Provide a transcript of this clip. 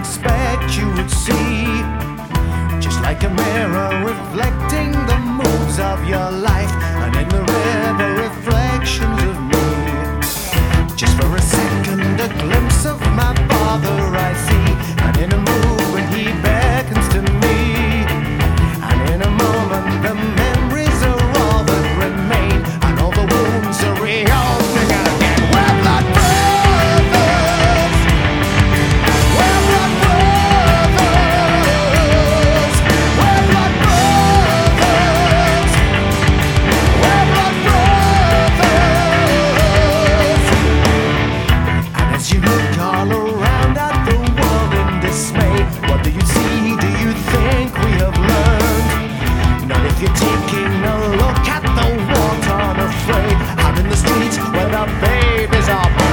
expect you would see. Just like a mirror reflecting the moves of your life, and in the river reflections of me. Just for a second, a glimpse of my. Where the babe is up.